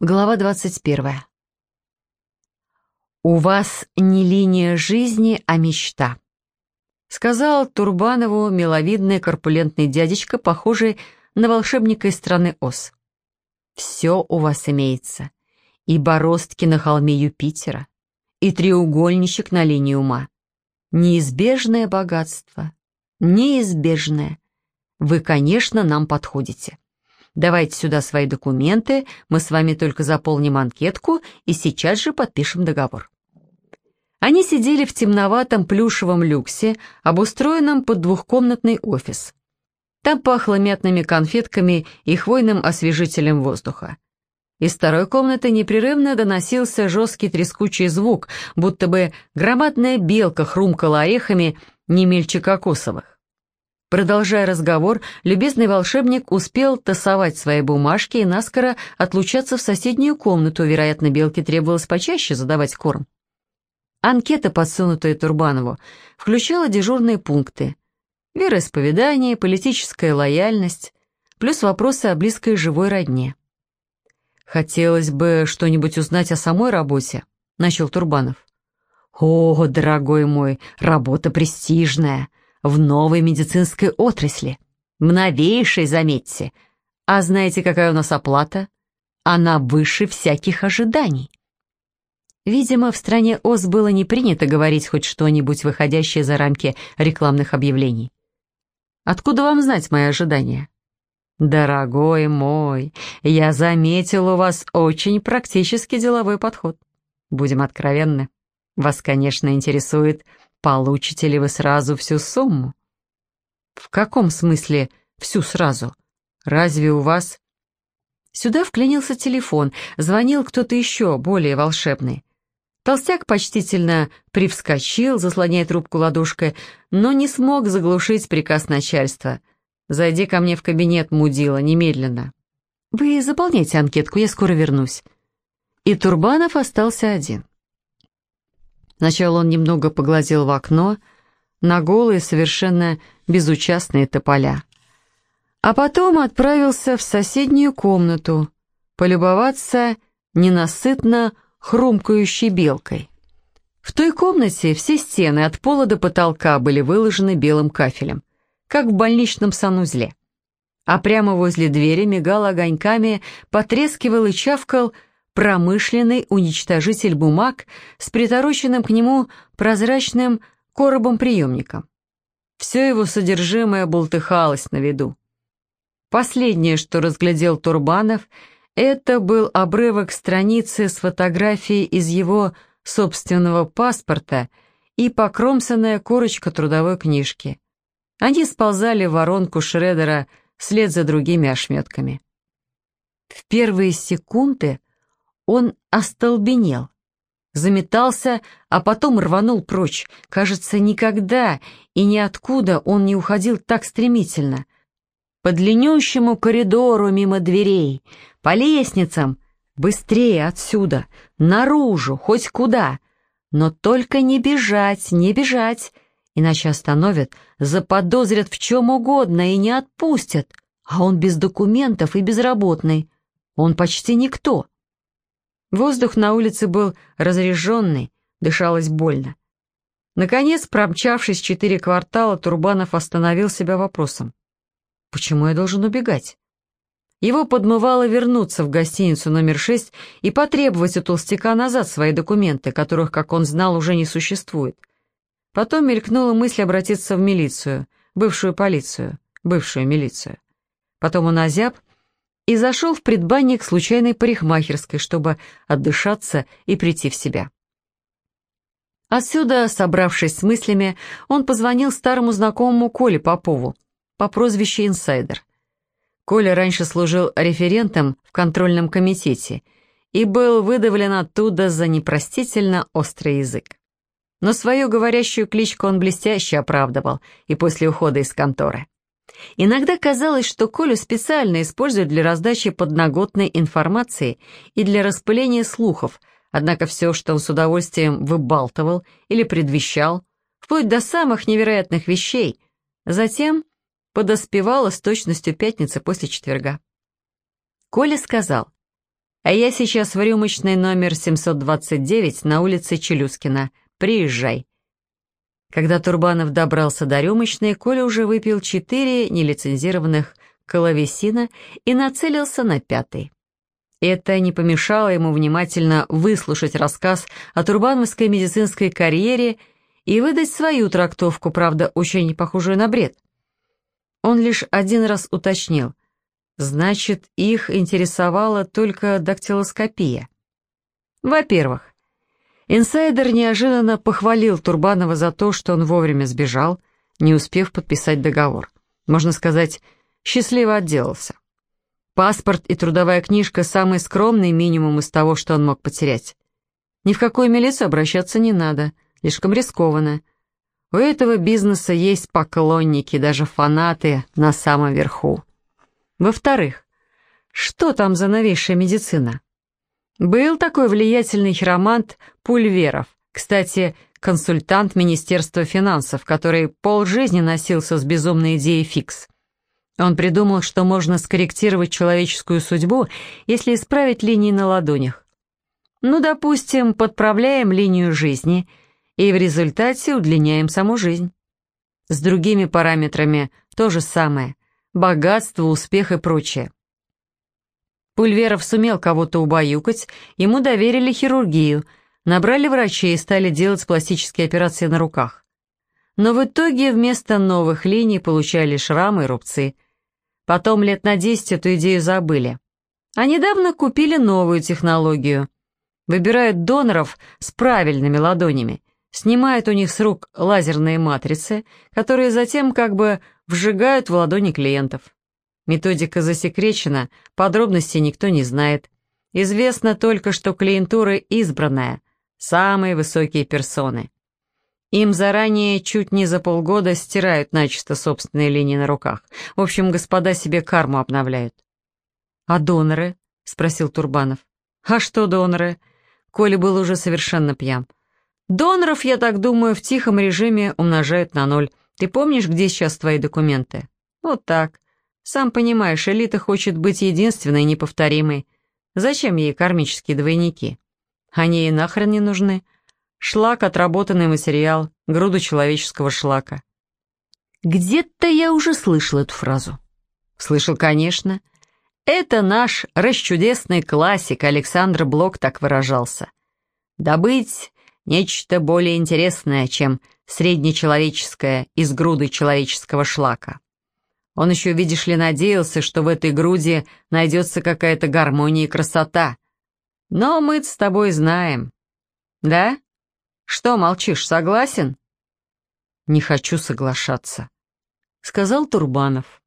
Глава 21. «У вас не линия жизни, а мечта», — сказал Турбанову миловидный корпулентный дядечка, похожий на волшебника из страны Оз. «Все у вас имеется, и бороздки на холме Юпитера, и треугольничек на линии ума. Неизбежное богатство, неизбежное. Вы, конечно, нам подходите». Давайте сюда свои документы, мы с вами только заполним анкетку и сейчас же подпишем договор». Они сидели в темноватом плюшевом люксе, обустроенном под двухкомнатный офис. Там пахло мятными конфетками и хвойным освежителем воздуха. Из второй комнаты непрерывно доносился жесткий трескучий звук, будто бы громадная белка хрумкала орехами не мельче кокосовых. Продолжая разговор, любезный волшебник успел тасовать свои бумажки и наскоро отлучаться в соседнюю комнату, вероятно, Белке требовалось почаще задавать корм. Анкета, подсунутая Турбанову, включала дежурные пункты. Вероисповедание, политическая лояльность, плюс вопросы о близкой живой родне. «Хотелось бы что-нибудь узнать о самой работе», — начал Турбанов. «О, дорогой мой, работа престижная», в новой медицинской отрасли. Новейшей, заметьте. А знаете, какая у нас оплата? Она выше всяких ожиданий. Видимо, в стране ОС было не принято говорить хоть что-нибудь, выходящее за рамки рекламных объявлений. Откуда вам знать мои ожидания? Дорогой мой, я заметил у вас очень практически деловой подход. Будем откровенны. Вас, конечно, интересует Получите ли вы сразу всю сумму? В каком смысле всю сразу? Разве у вас... Сюда вклинился телефон, звонил кто-то еще, более волшебный. Толстяк почтительно привскочил, заслоняя трубку ладошкой, но не смог заглушить приказ начальства. «Зайди ко мне в кабинет, мудила, немедленно». «Вы заполняйте анкетку, я скоро вернусь». И Турбанов остался один. Сначала он немного поглазел в окно, на голые, совершенно безучастные тополя. А потом отправился в соседнюю комнату полюбоваться ненасытно хрумкающей белкой. В той комнате все стены от пола до потолка были выложены белым кафелем, как в больничном санузле. А прямо возле двери мигал огоньками, потрескивал и чавкал промышленный уничтожитель бумаг с притороченным к нему прозрачным коробом-приемником. Все его содержимое бултыхалось на виду. Последнее, что разглядел Турбанов, это был обрывок страницы с фотографией из его собственного паспорта и покромсанная корочка трудовой книжки. Они сползали в воронку Шредера вслед за другими ошметками. В первые секунды он остолбенел, заметался, а потом рванул прочь. Кажется, никогда и ниоткуда он не уходил так стремительно. По длиннющему коридору мимо дверей, по лестницам, быстрее отсюда, наружу, хоть куда. Но только не бежать, не бежать, иначе остановят, заподозрят в чем угодно и не отпустят. А он без документов и безработный. Он почти никто. Воздух на улице был разреженный, дышалось больно. Наконец, промчавшись четыре квартала, Турбанов остановил себя вопросом. «Почему я должен убегать?» Его подмывало вернуться в гостиницу номер шесть и потребовать у толстяка назад свои документы, которых, как он знал, уже не существует. Потом мелькнула мысль обратиться в милицию, бывшую полицию, бывшую милицию. Потом он озяб и зашел в предбанник случайной парикмахерской, чтобы отдышаться и прийти в себя. Отсюда, собравшись с мыслями, он позвонил старому знакомому Коле Попову по прозвищу «Инсайдер». Коля раньше служил референтом в контрольном комитете и был выдавлен оттуда за непростительно острый язык. Но свою говорящую кличку он блестяще оправдывал и после ухода из конторы. Иногда казалось, что Колю специально используют для раздачи подноготной информации и для распыления слухов, однако все, что он с удовольствием выбалтывал или предвещал, вплоть до самых невероятных вещей, затем подоспевало с точностью пятницы после четверга. Коля сказал, А я сейчас в рюмочной номер 729 на улице Челюскина. Приезжай». Когда Турбанов добрался до рюмочной, Коля уже выпил четыре нелицензированных коловесина и нацелился на пятый. Это не помешало ему внимательно выслушать рассказ о турбановской медицинской карьере и выдать свою трактовку, правда, очень похожую на бред. Он лишь один раз уточнил. Значит, их интересовала только дактилоскопия. Во-первых, инсайдер неожиданно похвалил Турбанова за то, что он вовремя сбежал, не успев подписать договор. Можно сказать, счастливо отделался. Паспорт и трудовая книжка – самый скромный минимум из того, что он мог потерять. Ни в какую милицию обращаться не надо, слишком рискованно. У этого бизнеса есть поклонники, даже фанаты на самом верху. Во-вторых, что там за новейшая медицина? Был такой влиятельный хиромант Пульверов, кстати, консультант Министерства финансов, который полжизни носился с безумной идеей фикс. Он придумал, что можно скорректировать человеческую судьбу, если исправить линии на ладонях. Ну, допустим, подправляем линию жизни – и в результате удлиняем саму жизнь. С другими параметрами то же самое. Богатство, успех и прочее. Пульверов сумел кого-то убаюкать, ему доверили хирургию, набрали врачей и стали делать пластические операции на руках. Но в итоге вместо новых линий получали шрамы и рубцы. Потом лет на 10 эту идею забыли. А недавно купили новую технологию. Выбирают доноров с правильными ладонями снимает у них с рук лазерные матрицы, которые затем как бы вжигают в ладони клиентов. Методика засекречена, подробностей никто не знает. Известно только, что клиентура избранная, самые высокие персоны. Им заранее чуть не за полгода стирают начисто собственные линии на руках. В общем, господа себе карму обновляют. «А доноры?» — спросил Турбанов. «А что доноры?» Коля был уже совершенно пьян. Доноров, я так думаю, в тихом режиме умножают на ноль. Ты помнишь, где сейчас твои документы? Вот так. Сам понимаешь, элита хочет быть единственной и неповторимой. Зачем ей кармические двойники? Они ей нахрен не нужны. Шлак — отработанный материал, груда человеческого шлака. Где-то я уже слышал эту фразу. Слышал, конечно. Это наш расчудесный классик Александр Блок так выражался. Добыть Нечто более интересное, чем среднечеловеческое из груды человеческого шлака. Он еще, видишь ли, надеялся, что в этой груди найдется какая-то гармония и красота. Но мы с тобой знаем. Да? Что молчишь, согласен? Не хочу соглашаться, сказал Турбанов.